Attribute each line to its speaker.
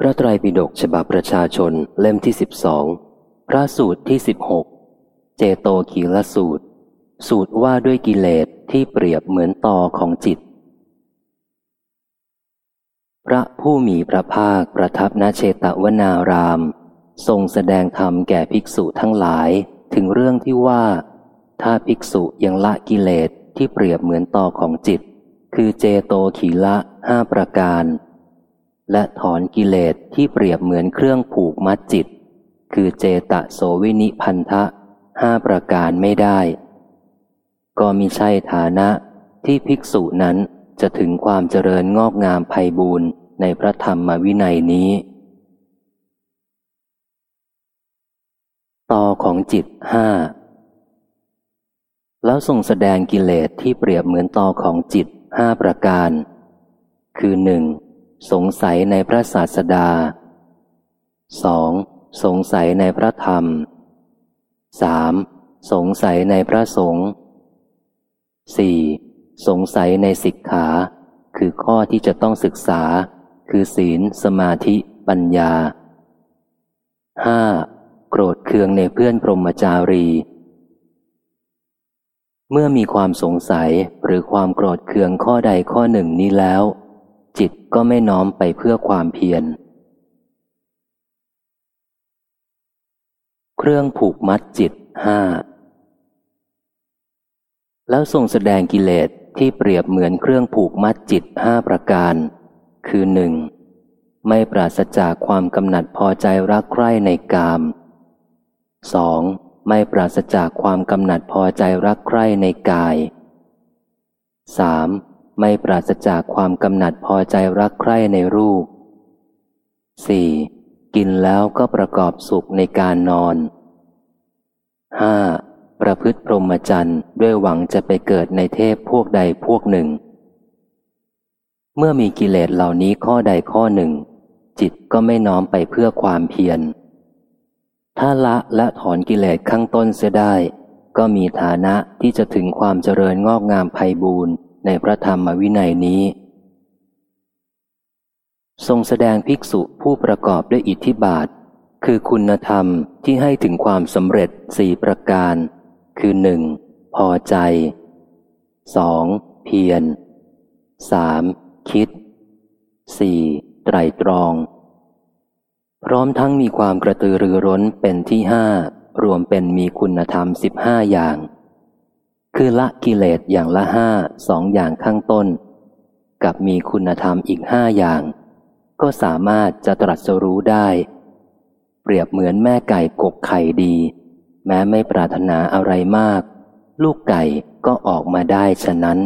Speaker 1: พระไตรปิฎกฉบับประชาชนเล่มที่สิบสองพระสูตรที่สิบหกเจโตขีลสูตร สูตรว่าด้วยกิเลสที่เปรียบเหมือนตอของจิต พระผู้มีพระภาคประทับณเชตวนาราม ทรงแสดงธรรมแก่ภิกษุทั้งหลายถึงเรื่องที่ว่า ถ้าภิกษุยังละกิเลสที่เปรียบเหมือนตอของจิต คือเจโตขีละห้าประการ และถอนกิเลสที่เปรียบเหมือนเครื่องผูกมัดจิต คือเจตะโสวินิพันธะห้าประการไม่ได้ ก็มิใช่ฐานะที่ภิกษุนั้นจะถึงความเจริญงอกงามไพบูรณ์ในพระธรรมวินัยนี้ ต่อของจิตห้าแล้วทรงแสดงกิเลสที่เปรียบเหมือนต่อของจิตห้าประการ คือหนึ่ง สงสัยในพระศาสดา 2. สงสัยในพระธรรม 3. สงสัยในพระสงฆ์ 4. สงสัยในสิกขา คือข้อที่จะต้องศึกษา คือศีล สมาธิ ปัญญา 5. โกรธเคืองในเพื่อนพรหมจารี เมื่อมีความสงสัยหรือความโกรธเคืองข้อใดข้อหนึ่งนี้แล้ว จิตก็ไม่น้อมไปเพื่อความเพียร เครื่องผูกมัดจิตห้าแล้วทรงแสดงกิเลสที่เปรียบเหมือนเครื่องผูกมัดจิตห้าประการ คือหนึ่งไม่ปราศจากความกำหนัดพอใจรักใคร่ในกามสองไม่ปราศจากความกำหนัดพอใจรักใคร่ในกายสาม ไม่ปราศจากความกำหนัดพอใจรักใคร่ในรูป 4. กินแล้วก็ประกอบสุขในการนอน 5. ประพฤติพรหมจรรย์ด้วยหวังจะไปเกิดในเทพพวกใดพวกหนึ่ง เมื่อมีกิเลสเหล่านี้ข้อใดข้อหนึ่ง จิตก็ไม่น้อมไปเพื่อความเพียร ถ้าละและถอนกิเลสข้างต้นเสียได้ ก็มีฐานะที่จะถึงความเจริญงอกงามไพบูรณ์ ในพระธรรมวินัยนี้ ทรงแสดงภิกษุผู้ประกอบด้วยอิทธิบาท คือคุณธรรมที่ให้ถึงความสำเร็จสี่ประการ คือหนึ่งพอใจสองเพียรสามคิดสี่ไตรตรอง พร้อมทั้งมีความกระตือรือร้นเป็นที่ห้ารวมเป็นมีคุณธรรมสิบห้าอย่าง คือละกิเลสอย่างละห้าสองอย่างข้างต้น กับมีคุณธรรมอีกห้าอย่าง ก็สามารถจะตรัสรู้ได้ เปรียบเหมือนแม่ไก่กกไข่ดี แม้ไม่ปรารถนาอะไรมาก ลูกไก่ก็ออกมาได้ฉะนั้น